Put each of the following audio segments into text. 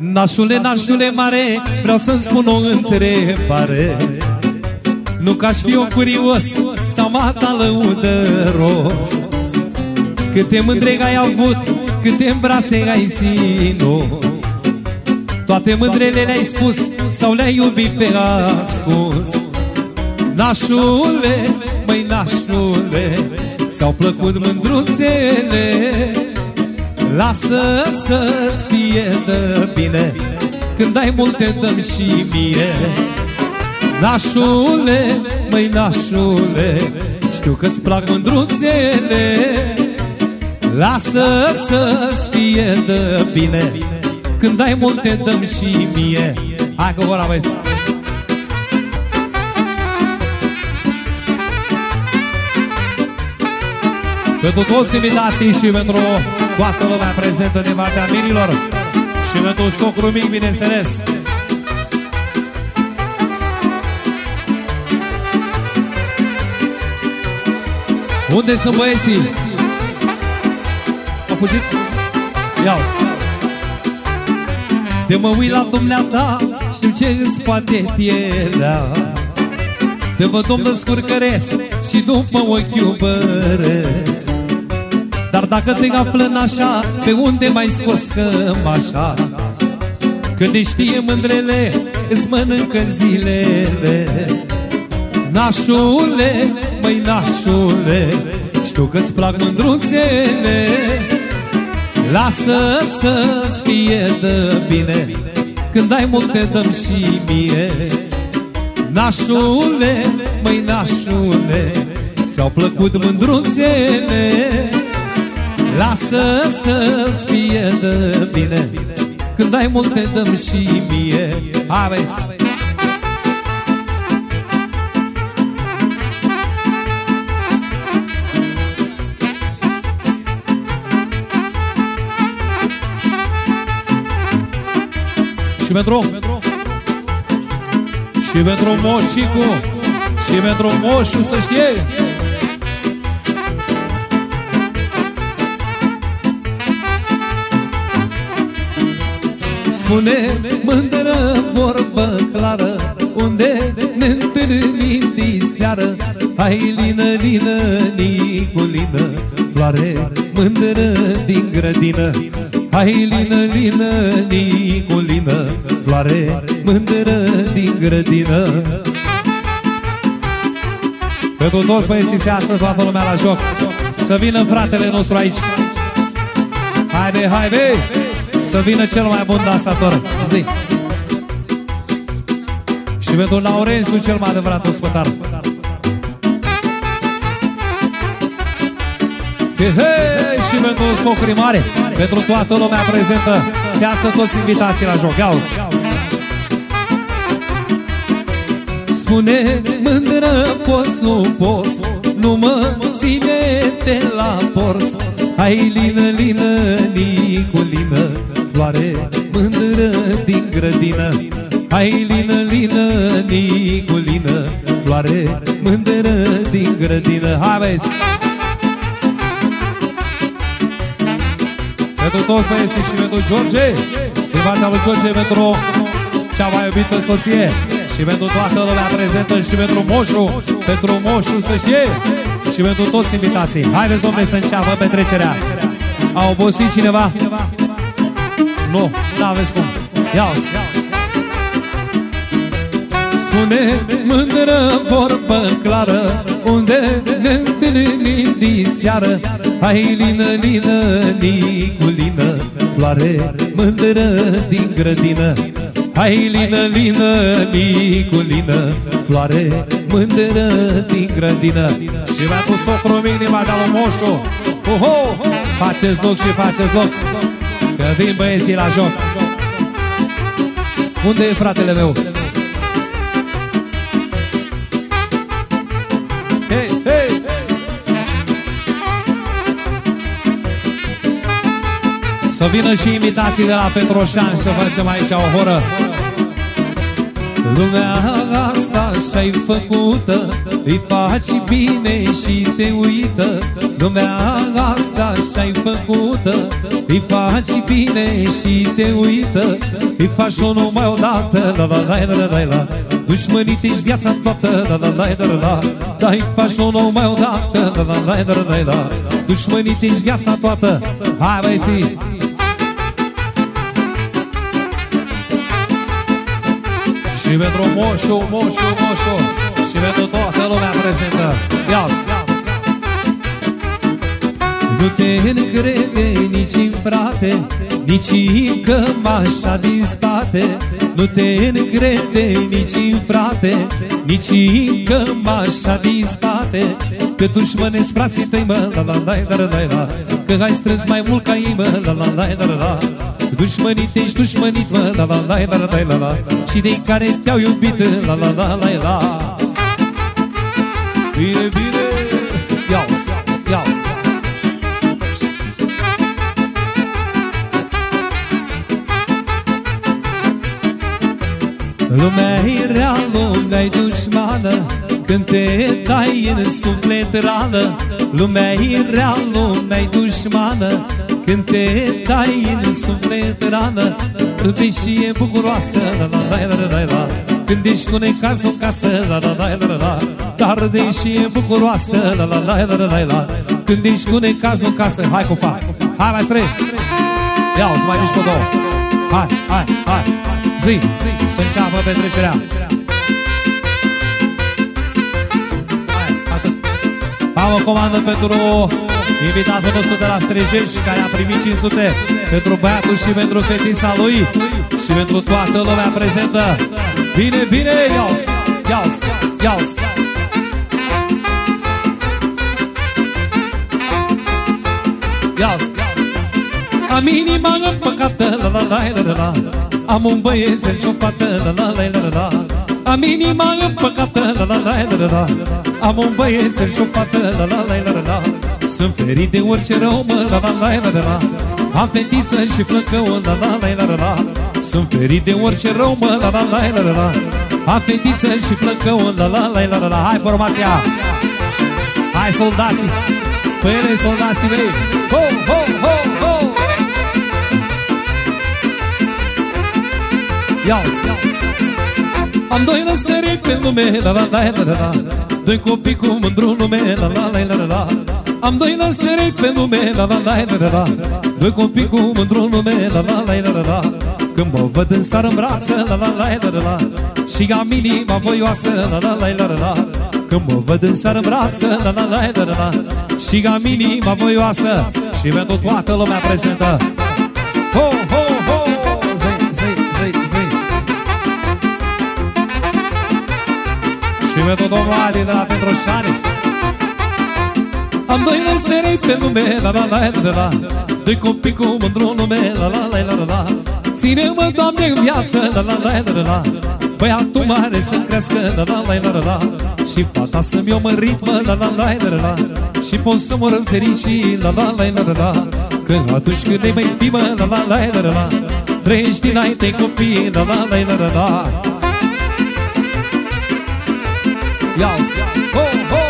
Nașule, nașule mare, vreau să-mi spun o întrebare. Nu că aș fi o curios sau mata lăudăros Câte mândre ai avut, câte în brațe ai ținut. Toate mândrele le-ai spus sau le-ai iubit pe ascuns? Nașule, măi nașule, ți-au plăcut mândruțele Lasă să-ți fie de bine Când ai multe dăm și mie. Nașule, măi nașule Știu că-ți plac mândruțele. Lasă să-ți fie de bine Când ai multe dăm și mie. Hai că vor aveți Pentru toți invitații și pentru toată lumea prezentă din partea mirilor Și pentru socru mic, bineînțeles Unde sunt băieții? Au fugit? ia -o. De mă uit la dumneata Știu ce îți poate pielea Te văd domnul scurcăreț Și după ochi iubăreț dar dacă te află în așa Pe unde mai scos așa? Când îi știe mândrele Îți mănâncă zilele. Nașule, măi nașule Știu că-ți plac mândruțele. Lasă să-ți fie de bine Când ai multe dăm și mie. Nașule, măi nașule Ți-au plăcut mândruțele Lasă să-ți fie de bine. Când ai multe dăm și mie. Aveți! Și pentru Și pentru moșicu Și pentru moșu să știe Spune mândră vorbă clară Unde ne întâlnim diseară? Hai lină, lină, niculină Floare mândră din grădină. Hai lină, lină, niculină Floare mândră din grădină. Pentru toți băieții se asă toată lumea la joc. Să vină fratele nostru aici. Haide, haide! Să vină cel mai bun dansator. Zi. Și pentru Laurențiu cel mai adevărat ospătar. Hei, hei, și pentru socrii mare Pentru toată lumea prezentă. Se astă toți invitații la joc. Ia Spune mândră poți, nu poți Nu mă ține de la porți. Hai lină, lină, niculină floare mândră din grădină Hai lină, lină, niculină Floare mândră din grădină Hai vezi! Pentru toți băieții și pentru George Din partea lui George pentru cea mai iubită soție Și pentru toată lumea prezentă Și pentru moșu Pentru moșu să știe Și pentru toți invitații Haideți domnule să înceapă petrecerea A obosit cineva? Nu, n-aveți cum. Ia -o. Spune mândră vorbă clară Unde ne întâlnim diseară Hai lină, lină, niculină Floare mândră din grădină. Hai lină, lină, niculină Floare mândră din grădină. Și mi-a pus o prominima de la moșu. Uho, faceți loc și faceți loc Că vin băieții la joc Unde e fratele meu? Hei, hei! Să vină și imitații de la Petroșan Și să facem aici o horă Lumea asta și-ai făcută Îi faci bine și te uită Lumea asta și-ai făcută Îi faci bine și te uită Îi faci o numai odată La la la la la la Dușmănit ești viața toată La la la la la Dar îi faci o numai odată La la la la la la Dușmănit ești viața toată Hai băieții Și pentru moșu, moșu, moșu. Și pentru toată lumea prezentă. Ia Nu te încrede nici în frate Nici în cămașa din spate. Nu te încrede nici în frate Nici în cămașa din spate Că dușmănesc frații tăi, mă, la la la la la la Că ai strâns mai mult ca ei, mă, la la la la la la Dușmănit ești dușmănit, mă, la la la la la la la Și de care te-au iubit, la la la la la Bine, bine, ia-o-s, ia-o-s Lumea e rea, lumea e dușmană Când te dai în suflet rană Lumea e rea, lumea e dușmană când te dai în suflet rană Deși e bucuroasă la la la la la la Când ești cu necaz o casă la la la la la Dar deși e bucuroasă la la la la la la Când ești cu necaz o casă Hai cu fac, hai mai strâns Ia-o, să mai mișc cu două Hai, hai, hai Zi, să înceapă petrecerea Am o comandă pentru Invitatul nostru de la Strejeș Care a primit 500 Pentru băiatul și pentru fetița lui Și pentru toată lumea prezentă. Bine, bine, iau-s Iau-s, iau-s Iau-s Am inima împăcată La la la la la la. Am un băiețel și o fată La la la la la la Am inima împăcată La la la la la la Am un băiețel și o fată La la la la la la sunt ferit de orice rău, mă, la la la la la la Am fetiță și flăcău, la la la la la la Sunt ferit de orice rău, mă, la la la la la la Am fetiță și flăcău, la la la la la la Hai formația! Hai soldații! Păi ele soldații mei! Ho, ho, ho, ho! Ia-ți! Am doi năstări pe lume, la la la la la la Doi copii cu mândru nume, la la la la la la am doi năstere pe lume, la la la la la Doi copii cu mândru nume, la la la la la Când mă văd în star în brață, la la la la la Și am inima voioasă, la la la la la Când mă văd în star în brață, la la la la la Și am inima voioasă Și pentru toată lumea prezentă Ho, ho, pentru domnul Ali de la Petroșani am doi năsterei pe lume, la la la la la Doi copii cu mândru nume, la la la la la Ține-mă, Doamne, în viață, la la la la la Băiatul mare să crească, la la la la la Și fata să-mi o mărit, mă, la la la la la Și pot să mor în fericit, la la la la la Că atunci când ne mai fi, mă, la la la la la Trăiești înainte copii, la la la la la Ia-ți, ho, ho!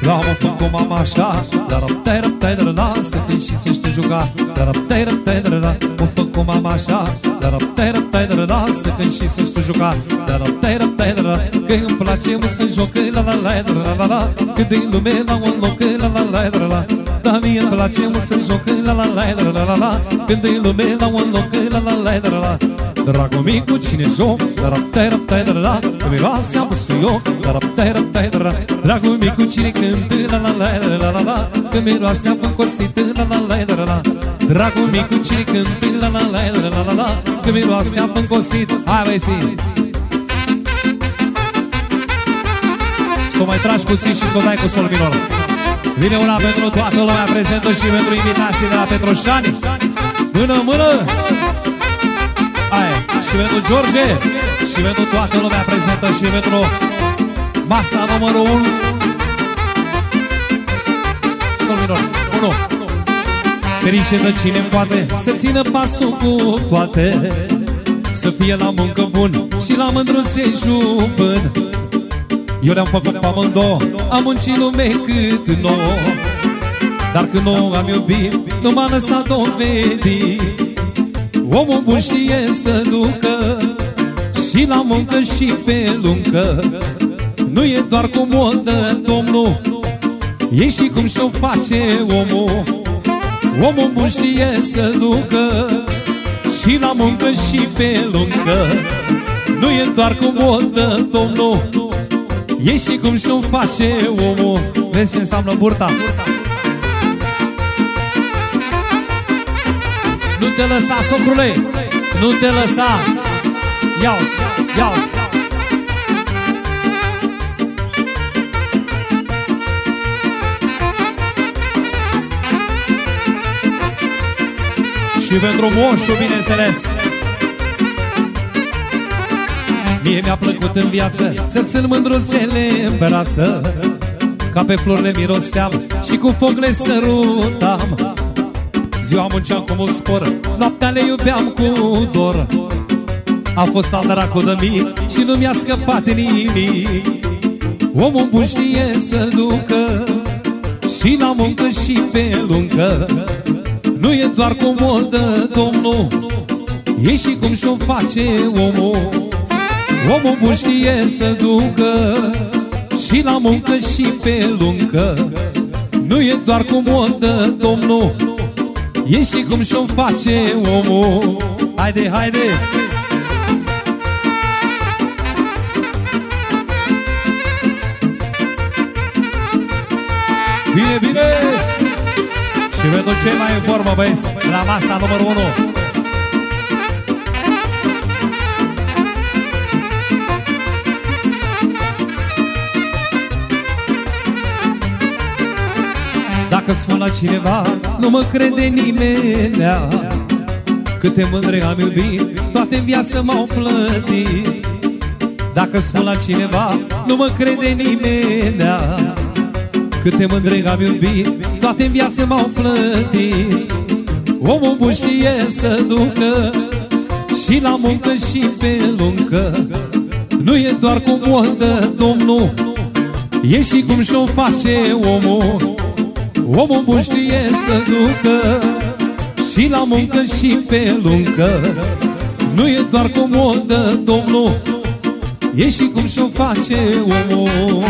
La mă fac cu mama așa La raptai, raptai, de la Să te și să știi juca. La raptai, raptai, de la Mă fac cu mama așa. La raptai, raptai, de la Să te și să știi juca. La raptai, raptai, de la Că îmi place mă să joc La la la, la la la Că din lume la un loc La la la, la la Dar mie îmi place mă să joc La la la, la la la Când din lume la un loc La la la, la la Dragul micu, cine joc? La raptai, raptai, da la Că miroase am pus eu La raptai, raptai, da la Dragul micu, cine cântă? La la la la la la la Că miroase am încorsit La la la la la Dragul micu, cine cântă? La la la la la la la Că miroase am încorsit Hai băieții! Să mai tragi puțin și să o dai cu sol minor Vine una pentru toată lumea prezentă și pentru invitații de la Petroșani Mână, mână! Aia, și pentru George Și pentru toată lumea prezentă Și pentru masa numărul 1 Sol minor, 1 Ferice de cine poate să țină pasul cu toate Să fie la muncă bun și la mândruțe jupân Eu le-am făcut pe amândouă, am muncit lume cât nouă Dar când nu am iubit, nu m-a lăsat dovedit Omul bun știe să ducă Și la muncă și pe lungă. Nu e doar cu modă, domnul E și cum și-o face omul. Omul bun știe să ducă Și la muncă și pe lungă. Nu e doar cu modă, domnul E și cum și-o face omul. Vezi ce înseamnă burta? Nu te lăsa, socrule. Nu te lăsa. Ia-o-ți, ia-o-ți Și pentru moșul, bineînțeles. Mie mi-a plăcut în viață Să țin mândruțele în brață Ca pe florile miroseam Și cu foc le sărutam Ziua munceam cu mult spor Noaptea le iubeam cu dor. A fost al dracu de mii Și nu mi-a scăpat nimic Omul bun știe să ducă Și la muncă și pe lungă. Nu e doar cu modă, domnul E și cum și-o face omul. Omul bun știe să ducă Și la muncă și pe lungă. Nu e doar cu modă, domnul E și cum și-o face omul Haide, haide! Bine, bine! Și pentru cei mai în formă, băieți, la masa numărul 1 Dacă-ți spun la cineva, nu mă crede nimenea. Câte mândre am iubit, toate în viață m-au plătit. Dacă spun la cineva, nu mă crede nimenea. Câte mândre am iubit, toate în viață m-au plătit. Omul bun știe să ducă Și la muncă și pe lungă. Nu e doar cu modă, domnul E și cum și-o face omul Omul bun știe să ducă Și la muncă și pe lungă. Nu e doar cu modă, domnul E și cum și-o face omul